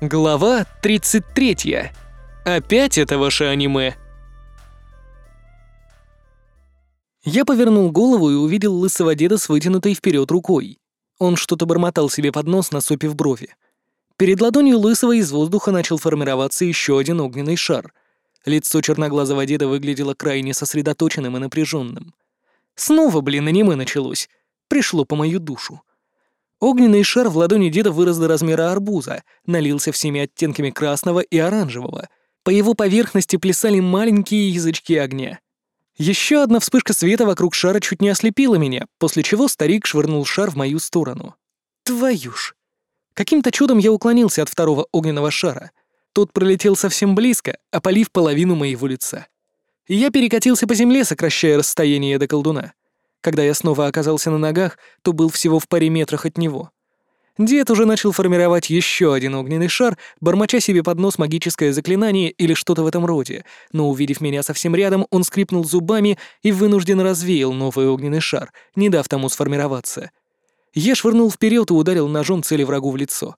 Глава 33. Опять это ваше аниме. Я повернул голову и увидел лысого деда с вытянутой вперед рукой. Он что-то бормотал себе под нос, насупив брови. Перед ладонью лысого из воздуха начал формироваться еще один огненный шар. Лицо черноглазого деда выглядело крайне сосредоточенным и напряженным. Снова, блин, аниме началось. Пришло по мою душу. Огненный шар в ладони деда вырос до размера арбуза, налился всеми оттенками красного и оранжевого. По его поверхности плясали маленькие язычки огня. Еще одна вспышка света вокруг шара чуть не ослепила меня, после чего старик швырнул шар в мою сторону. Твою ж! Каким-то чудом я уклонился от второго огненного шара. Тот пролетел совсем близко, опалив половину моего лица. Я перекатился по земле, сокращая расстояние до колдуна. Когда я снова оказался на ногах, то был всего в паре метрах от него. Дед уже начал формировать еще один огненный шар, бормоча себе под нос магическое заклинание или что-то в этом роде, но, увидев меня совсем рядом, он скрипнул зубами и вынужденно развеял новый огненный шар, не дав тому сформироваться. Я швырнул вперед и ударил ножом цели врагу в лицо.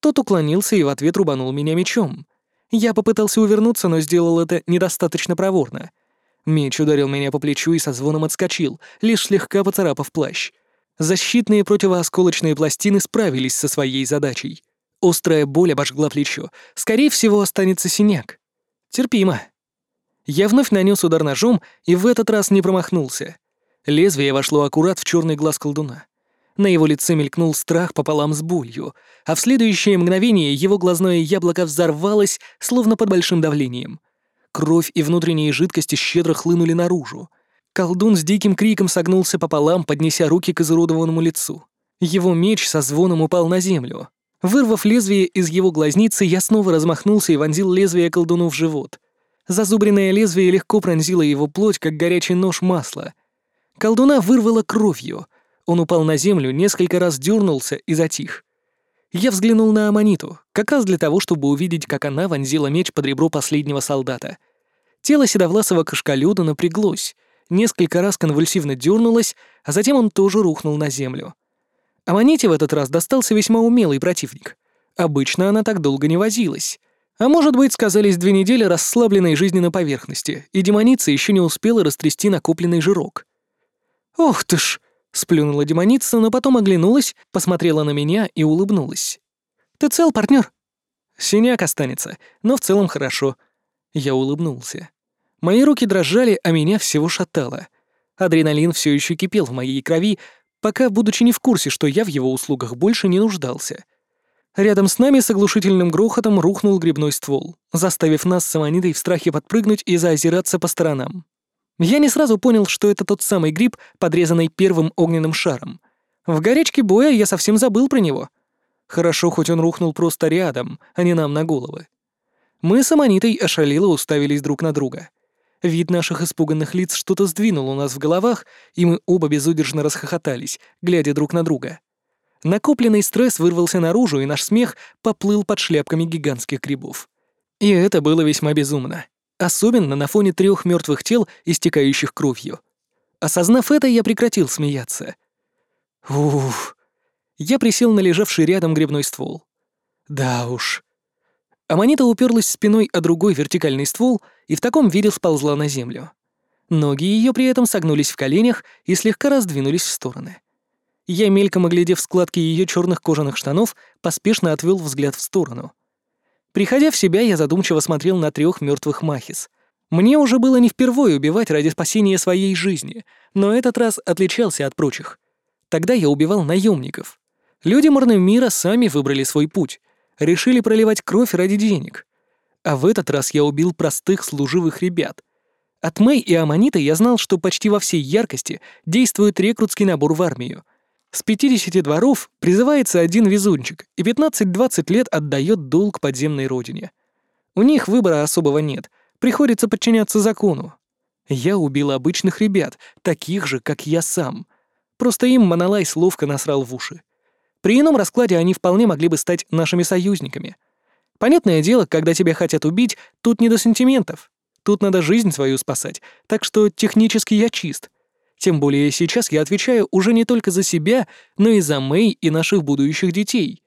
Тот уклонился и в ответ рубанул меня мечом. Я попытался увернуться, но сделал это недостаточно проворно — Меч ударил меня по плечу и со звоном отскочил, лишь слегка поцарапав плащ. Защитные противоосколочные пластины справились со своей задачей. Острая боль обожгла плечо. Скорее всего, останется синяк. Терпимо. Я вновь нанес удар ножом и в этот раз не промахнулся. Лезвие вошло аккурат в черный глаз колдуна. На его лице мелькнул страх пополам с болью, а в следующее мгновение его глазное яблоко взорвалось, словно под большим давлением — Кровь и внутренние жидкости щедро хлынули наружу. Колдун с диким криком согнулся пополам, поднеся руки к изуродованному лицу. Его меч со звоном упал на землю. Вырвав лезвие из его глазницы, я снова размахнулся и вонзил лезвие колдуну в живот. Зазубренное лезвие легко пронзило его плоть, как горячий нож масла. Колдуна вырвало кровью. Он упал на землю, несколько раз дернулся и затих. Я взглянул на Аманиту, как раз для того, чтобы увидеть, как она вонзила меч под ребро последнего солдата. Тело седовласого кашкалюда напряглось, несколько раз конвульсивно дернулось, а затем он тоже рухнул на землю. Аманите в этот раз достался весьма умелый противник. Обычно она так долго не возилась. А может быть, сказались две недели расслабленной жизни на поверхности, и демоница еще не успела растрясти накопленный жирок. «Ох ты ж!» Сплюнула демоница, но потом оглянулась, посмотрела на меня и улыбнулась. «Ты цел, партнер? «Синяк останется, но в целом хорошо». Я улыбнулся. Мои руки дрожали, а меня всего шатало. Адреналин все еще кипел в моей крови, пока, будучи не в курсе, что я в его услугах больше не нуждался. Рядом с нами с оглушительным грохотом рухнул грибной ствол, заставив нас с Аманидой в страхе подпрыгнуть и заозираться по сторонам. Я не сразу понял, что это тот самый гриб, подрезанный первым огненным шаром. В горячке боя я совсем забыл про него. Хорошо, хоть он рухнул просто рядом, а не нам на головы. Мы с Аманитой ошалело уставились друг на друга. Вид наших испуганных лиц что-то сдвинул у нас в головах, и мы оба безудержно расхохотались, глядя друг на друга. Накопленный стресс вырвался наружу, и наш смех поплыл под шляпками гигантских грибов. И это было весьма безумно. Особенно на фоне трех мертвых тел, истекающих кровью. Осознав это, я прекратил смеяться. Уф. Я присел на лежавший рядом грибной ствол. Да уж. Аманита уперлась спиной о другой вертикальный ствол и в таком виде сползла на землю. Ноги ее при этом согнулись в коленях и слегка раздвинулись в стороны. Я, мельком оглядев складки ее черных кожаных штанов, поспешно отвел взгляд в сторону. Приходя в себя, я задумчиво смотрел на трех мертвых махис. Мне уже было не впервые убивать ради спасения своей жизни, но этот раз отличался от прочих. Тогда я убивал наемников. Люди мира сами выбрали свой путь, решили проливать кровь ради денег. А в этот раз я убил простых служивых ребят. От Мэй и Аманита я знал, что почти во всей яркости действует рекрутский набор в армию, с 50 дворов призывается один везунчик и 15-20 лет отдает долг подземной родине. У них выбора особого нет, приходится подчиняться закону. Я убил обычных ребят, таких же, как я сам. Просто им Монолайс ловко насрал в уши. При ином раскладе они вполне могли бы стать нашими союзниками. Понятное дело, когда тебя хотят убить, тут не до сантиментов. Тут надо жизнь свою спасать, так что технически я чист — тем более сейчас я отвечаю уже не только за себя, но и за Мэй и наших будущих детей.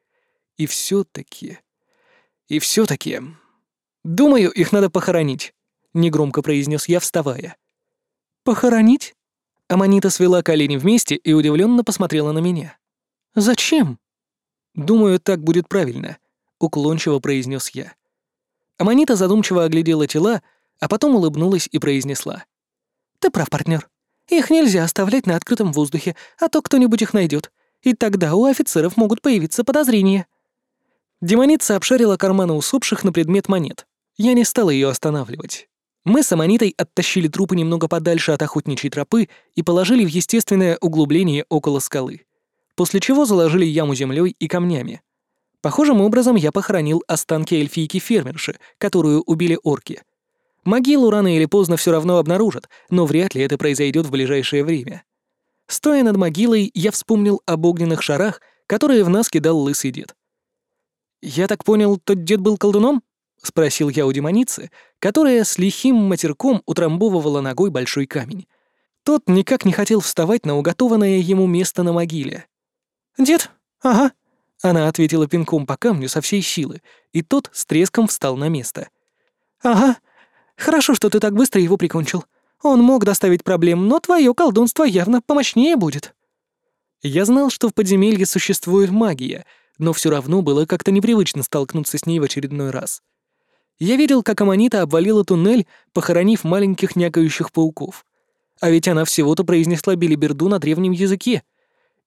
И все таки И все таки Думаю, их надо похоронить», — негромко произнес я, вставая. «Похоронить?» Аманита свела колени вместе и удивленно посмотрела на меня. «Зачем?» «Думаю, так будет правильно», — уклончиво произнес я. Аманита задумчиво оглядела тела, а потом улыбнулась и произнесла. «Ты прав, партнер. Их нельзя оставлять на открытом воздухе, а то кто-нибудь их найдет, и тогда у офицеров могут появиться подозрения». Демоница обшарила карманы усопших на предмет монет. Я не стал ее останавливать. Мы с Аманитой оттащили трупы немного подальше от охотничьей тропы и положили в естественное углубление около скалы, после чего заложили яму землей и камнями. Похожим образом я похоронил останки эльфийки-фермерши, которую убили орки. Могилу рано или поздно все равно обнаружат, но вряд ли это произойдет в ближайшее время. Стоя над могилой, я вспомнил об огненных шарах, которые в нас кидал лысый дед. «Я так понял, тот дед был колдуном?» — спросил я у демоницы, которая с лихим матерком утрамбовывала ногой большой камень. Тот никак не хотел вставать на уготованное ему место на могиле. «Дед? Ага», — она ответила пинком по камню со всей силы, и тот с треском встал на место. «Ага. Хорошо, что ты так быстро его прикончил. Он мог доставить проблем, но твое колдунство явно помощнее будет». Я знал, что в подземелье существует магия, но все равно было как-то непривычно столкнуться с ней в очередной раз. Я видел, как Аманита обвалила туннель, похоронив маленьких някающих пауков. А ведь она всего-то произнесла билиберду на древнем языке.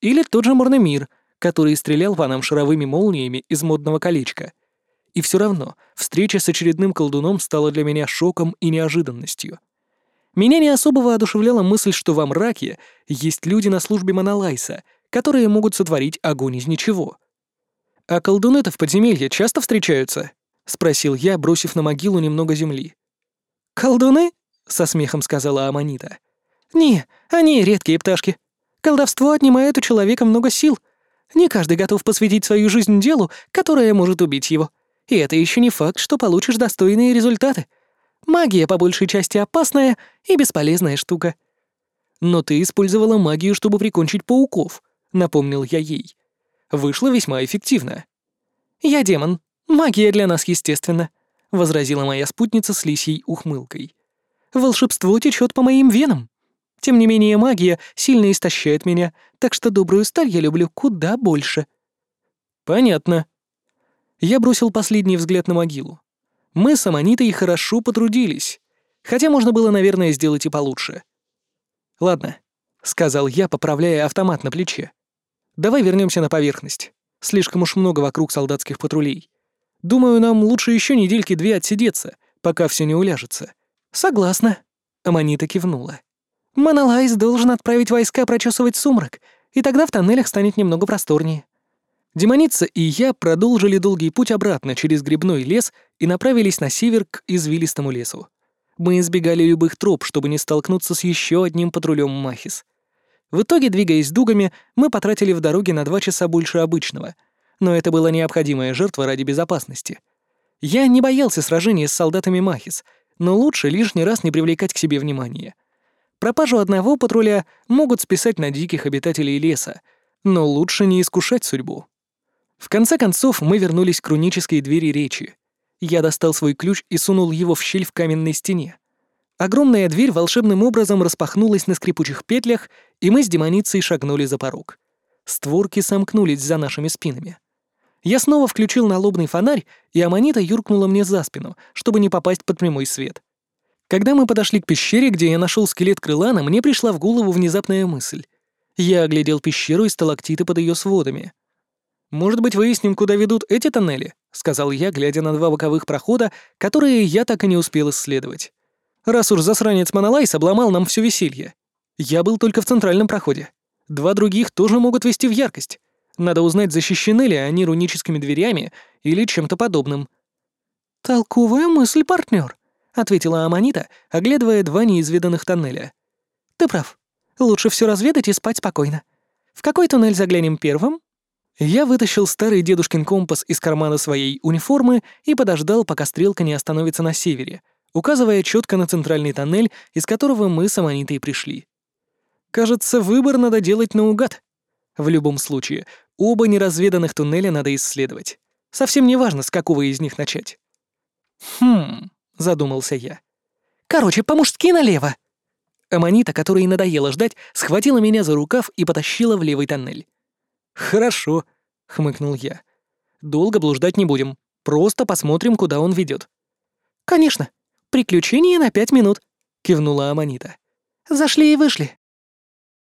Или тот же Морнемир, который стрелял по нам шаровыми молниями из модного колечка. И все равно встреча с очередным колдуном стала для меня шоком и неожиданностью. Меня не особо воодушевляла мысль, что во мраке есть люди на службе Монолайса, которые могут сотворить огонь из ничего. А колдуны-то в подземелье часто встречаются? — спросил я, бросив на могилу немного земли. «Колдуны?» — со смехом сказала Аманита. «Не, они редкие пташки. Колдовство отнимает у человека много сил. Не каждый готов посвятить свою жизнь делу, которое может убить его. И это еще не факт, что получишь достойные результаты. Магия по большей части опасная и бесполезная штука». «Но ты использовала магию, чтобы прикончить пауков», — напомнил я ей. «Вышло весьма эффективно». «Я демон», «Магия для нас естественна», — возразила моя спутница с лисьей ухмылкой. «Волшебство течет по моим венам. Тем не менее, магия сильно истощает меня, так что добрую сталь я люблю куда больше». «Понятно». Я бросил последний взгляд на могилу. Мы с Аманитой хорошо потрудились, хотя можно было, наверное, сделать и получше. «Ладно», — сказал я, поправляя автомат на плече. «Давай вернемся на поверхность. Слишком уж много вокруг солдатских патрулей. Думаю, нам лучше еще недельки две отсидеться, пока все не уляжется». «Согласна», — Аманита кивнула. «Монолайз должен отправить войска прочесывать сумрак, и тогда в тоннелях станет немного просторнее». Демоница и я продолжили долгий путь обратно через грибной лес и направились на север к извилистому лесу. Мы избегали любых троп, чтобы не столкнуться с еще одним патрулем Махис. В итоге, двигаясь дугами, мы потратили в дороге на два часа больше обычного — но это была необходимая жертва ради безопасности. Я не боялся сражения с солдатами Махис, но лучше лишний раз не привлекать к себе внимания. Пропажу одного патруля могут списать на диких обитателей леса, но лучше не искушать судьбу. В конце концов, мы вернулись к рунической двери речи. Я достал свой ключ и сунул его в щель в каменной стене. Огромная дверь волшебным образом распахнулась на скрипучих петлях, и мы с демоницей шагнули за порог. Створки сомкнулись за нашими спинами. Я снова включил налобный фонарь, и Аманита юркнула мне за спину, чтобы не попасть под прямой свет. Когда мы подошли к пещере, где я нашел скелет крылана, мне пришла в голову внезапная мысль. Я оглядел пещеру и сталактиты под ее сводами. «Может быть, выясним, куда ведут эти тоннели?» — сказал я, глядя на два боковых прохода, которые я так и не успел исследовать. «Раз уж засранец Монолайс обломал нам все веселье. Я был только в центральном проходе. Два других тоже могут вести в яркость. Надо узнать, защищены ли они руническими дверями или чем-то подобным. «Толковая мысль, партнер, ответила Аманита, оглядывая два неизведанных тоннеля. «Ты прав. Лучше все разведать и спать спокойно. В какой туннель заглянем первым?» Я вытащил старый дедушкин компас из кармана своей униформы и подождал, пока стрелка не остановится на севере, указывая четко на центральный тоннель, из которого мы с Аманитой пришли. Кажется, выбор надо делать наугад. В любом случае, Оба неразведанных туннеля надо исследовать. Совсем не важно, с какого из них начать. «Хм...» — задумался я. «Короче, по-мужски налево!» Аманита, которой надоело ждать, схватила меня за рукав и потащила в левый тоннель. «Хорошо», — хмыкнул я. «Долго блуждать не будем. Просто посмотрим, куда он ведет. «Конечно. Приключения на пять минут», — кивнула Аманита. «Зашли и вышли».